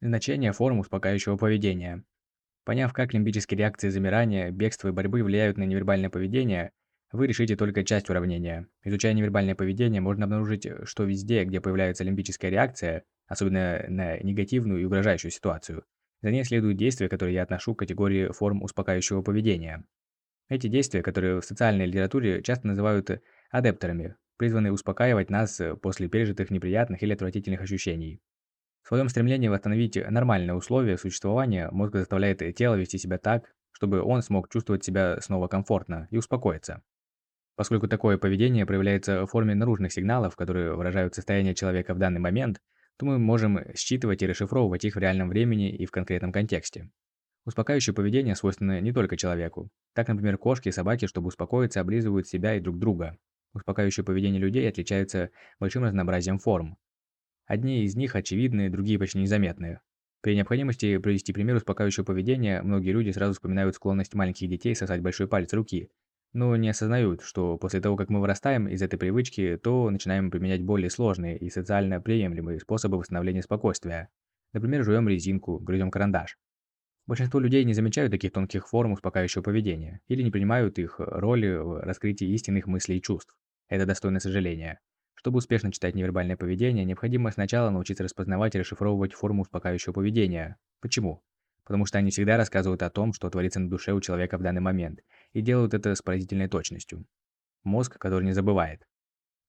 Значение форм успокаивающего поведения. Поняв, как лимбические реакции замирания, бегства и борьбы влияют на невербальное поведение, вы решите только часть уравнения. Изучая невербальное поведение, можно обнаружить, что везде, где появляется лимбическая реакция, особенно на негативную и угрожающую ситуацию, за ней следуют действия, которые я отношу к категории форм успокаивающего поведения. Эти действия, которые в социальной литературе часто называют адепторами, призваны успокаивать нас после пережитых неприятных или отвратительных ощущений. В своем стремлении восстановить нормальные условия существования мозг заставляет тело вести себя так, чтобы он смог чувствовать себя снова комфортно и успокоиться. Поскольку такое поведение проявляется в форме наружных сигналов, которые выражают состояние человека в данный момент, то мы можем считывать и расшифровывать их в реальном времени и в конкретном контексте. Успокаивающее поведение свойственно не только человеку. Так, например, кошки и собаки, чтобы успокоиться, облизывают себя и друг друга. Успокаивающее поведение людей отличается большим разнообразием форм. Одни из них очевидны, другие почти незаметные. При необходимости привести пример успокаивающего поведения, многие люди сразу вспоминают склонность маленьких детей сосать большой палец руки, но не осознают, что после того, как мы вырастаем из этой привычки, то начинаем применять более сложные и социально приемлемые способы восстановления спокойствия. Например, жуем резинку, грызем карандаш. Большинство людей не замечают таких тонких форм успокаивающего поведения или не принимают их роли в раскрытии истинных мыслей и чувств. Это достойно сожаления. Чтобы успешно читать невербальное поведение, необходимо сначала научиться распознавать и расшифровывать форму успокаивающего поведения. Почему? Потому что они всегда рассказывают о том, что творится на душе у человека в данный момент, и делают это с поразительной точностью. Мозг, который не забывает.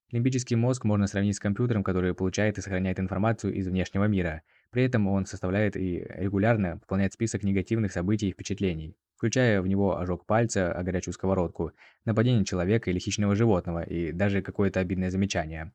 Лимбический мозг можно сравнить с компьютером, который получает и сохраняет информацию из внешнего мира. При этом он составляет и регулярно пополняет список негативных событий и впечатлений включая в него ожог пальца о горячую сковородку, нападение человека или хищного животного и даже какое-то обидное замечание.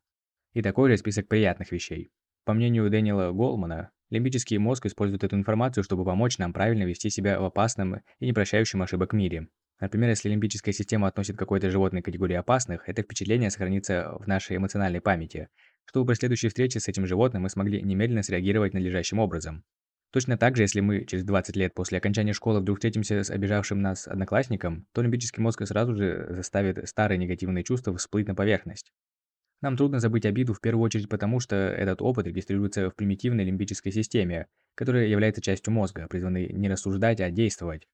И такой же список приятных вещей. По мнению Дэниела Голмана, лимбический мозг использует эту информацию, чтобы помочь нам правильно вести себя в опасном и непрощающем ошибок мире. Например, если лимбическая система относит к какой-то животной категории опасных, это впечатление сохранится в нашей эмоциональной памяти, чтобы при следующей встрече с этим животным мы смогли немедленно среагировать надлежащим образом. Точно так же, если мы через 20 лет после окончания школы вдруг встретимся с обижавшим нас одноклассником, то лимбический мозг сразу же заставит старые негативные чувства всплыть на поверхность. Нам трудно забыть обиду в первую очередь потому, что этот опыт регистрируется в примитивной лимбической системе, которая является частью мозга, призванной не рассуждать, а действовать.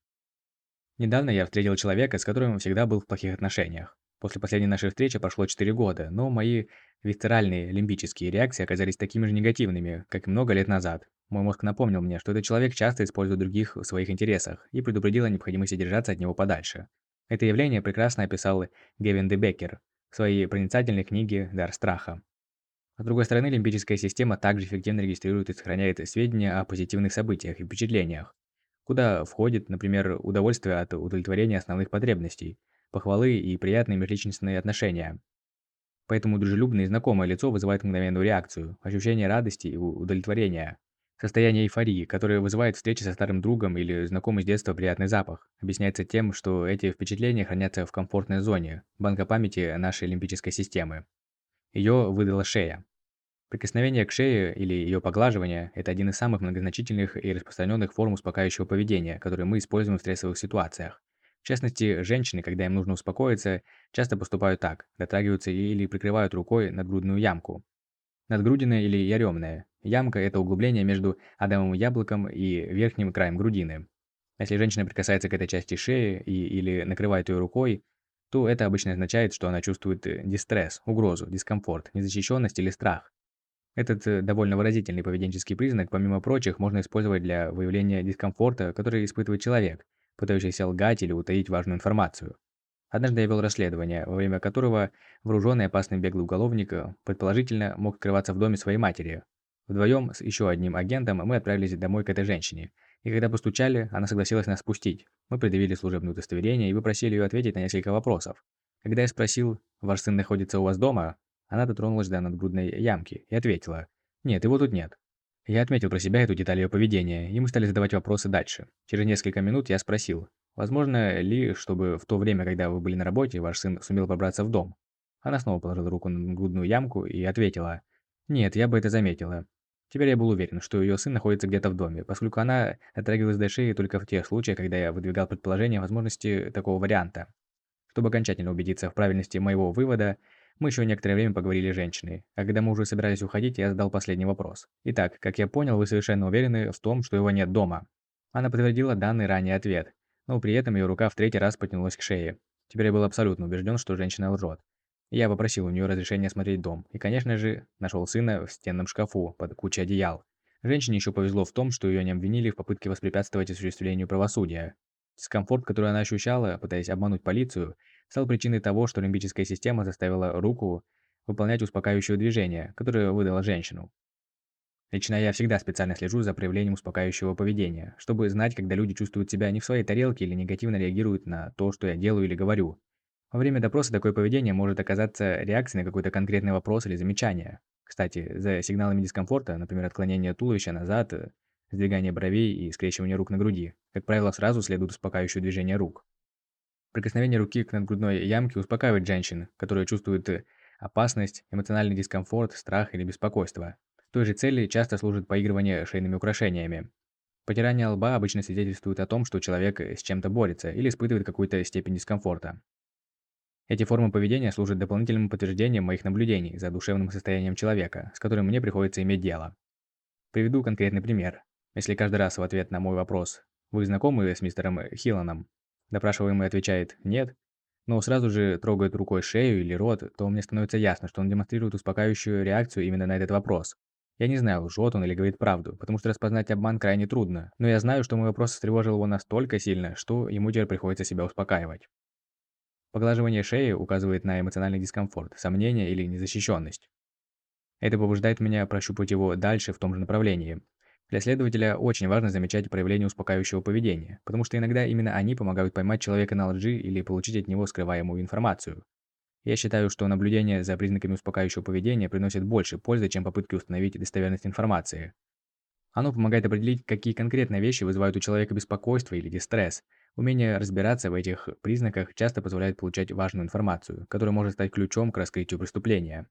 Недавно я встретил человека, с которым всегда был в плохих отношениях. После последней нашей встречи прошло 4 года, но мои висцеральные лимбические реакции оказались такими же негативными, как и много лет назад. Мой мозг напомнил мне, что этот человек часто использует других в своих интересах и предупредил о необходимости держаться от него подальше. Это явление прекрасно описал Гевин де Беккер в своей проницательной книге «Дар страха». С другой стороны, лимбическая система также эффективно регистрирует и сохраняет сведения о позитивных событиях и впечатлениях, куда входит, например, удовольствие от удовлетворения основных потребностей, похвалы и приятные межличностные отношения. Поэтому дружелюбное и знакомое лицо вызывает мгновенную реакцию, ощущение радости и удовлетворения. Состояние эйфории, которое вызывает встреча со старым другом или знакомый с детства приятный запах, объясняется тем, что эти впечатления хранятся в комфортной зоне, банка памяти нашей лимбической системы. Ее выдала шея. Прикосновение к шее или ее поглаживание – это один из самых многозначительных и распространенных форм успокаивающего поведения, которые мы используем в стрессовых ситуациях. В частности, женщины, когда им нужно успокоиться, часто поступают так, дотрагиваются или прикрывают рукой надгрудную ямку. Надгрудина или яремная. Ямка – это углубление между адамовым яблоком и верхним краем грудины. Если женщина прикасается к этой части шеи и, или накрывает ее рукой, то это обычно означает, что она чувствует э, дистресс, угрозу, дискомфорт, незащищенность или страх. Этот э, довольно выразительный поведенческий признак, помимо прочих, можно использовать для выявления дискомфорта, который испытывает человек, пытающийся лгать или утаить важную информацию. Однажды я вел расследование, во время которого вооруженный опасный беглый уголовник э, предположительно мог скрываться в доме своей матери, Вдвоем с еще одним агентом мы отправились домой к этой женщине. И когда постучали, она согласилась нас спустить. Мы предъявили служебное удостоверение и попросили ее ответить на несколько вопросов. Когда я спросил, ваш сын находится у вас дома, она дотронулась до надгрудной ямки и ответила, нет, его тут нет. Я отметил про себя эту деталь ее поведения, и мы стали задавать вопросы дальше. Через несколько минут я спросил, возможно ли, чтобы в то время, когда вы были на работе, ваш сын сумел пробраться в дом? Она снова положила руку на грудную ямку и ответила, нет, я бы это заметила. Теперь я был уверен, что ее сын находится где-то в доме, поскольку она дотрагивалась до шеи только в тех случаях, когда я выдвигал предположение возможности такого варианта. Чтобы окончательно убедиться в правильности моего вывода, Мы еще некоторое время поговорили с женщиной, а когда мы уже собирались уходить, я задал последний вопрос. Итак, как я понял, вы совершенно уверены в том, что его нет дома. Она подтвердила данный ранее ответ, но при этом ее рука в третий раз потянулась к шее. Теперь я был абсолютно убежден, что женщина лжет. Я попросил у нее разрешения осмотреть дом, и, конечно же, нашел сына в стенном шкафу под кучей одеял. Женщине еще повезло в том, что ее не обвинили в попытке воспрепятствовать осуществлению правосудия. Дискомфорт, который она ощущала, пытаясь обмануть полицию, стал причиной того, что лимбическая система заставила руку выполнять успокаивающее движение, которое выдала женщину. Лично я всегда специально слежу за проявлением успокаивающего поведения, чтобы знать, когда люди чувствуют себя не в своей тарелке или негативно реагируют на то, что я делаю или говорю. Во время допроса такое поведение может оказаться реакцией на какой-то конкретный вопрос или замечание. Кстати, за сигналами дискомфорта, например, отклонение туловища назад, сдвигание бровей и скрещивание рук на груди, как правило, сразу следует успокаивающее движение рук. Прикосновение руки к надгрудной ямке успокаивает женщин, которые чувствуют опасность, эмоциональный дискомфорт, страх или беспокойство. Той же цели часто служит поигрывание шейными украшениями. Потирание лба обычно свидетельствует о том, что человек с чем-то борется или испытывает какую-то степень дискомфорта. Эти формы поведения служат дополнительным подтверждением моих наблюдений за душевным состоянием человека, с которым мне приходится иметь дело. Приведу конкретный пример. Если каждый раз в ответ на мой вопрос «Вы знакомы с мистером Хилланом?» Допрашиваемый отвечает «Нет», но сразу же трогает рукой шею или рот, то мне становится ясно, что он демонстрирует успокаивающую реакцию именно на этот вопрос. Я не знаю, лжет он или говорит правду, потому что распознать обман крайне трудно, но я знаю, что мой вопрос встревожил его настолько сильно, что ему теперь приходится себя успокаивать. Поглаживание шеи указывает на эмоциональный дискомфорт, сомнение или незащищенность. Это побуждает меня прощупать его дальше в том же направлении. Для следователя очень важно замечать проявление успокаивающего поведения, потому что иногда именно они помогают поймать человека на лжи или получить от него скрываемую информацию. Я считаю, что наблюдение за признаками успокаивающего поведения приносит больше пользы, чем попытки установить достоверность информации. Оно помогает определить, какие конкретные вещи вызывают у человека беспокойство или дистресс, Умение разбираться в этих признаках часто позволяет получать важную информацию, которая может стать ключом к раскрытию преступления.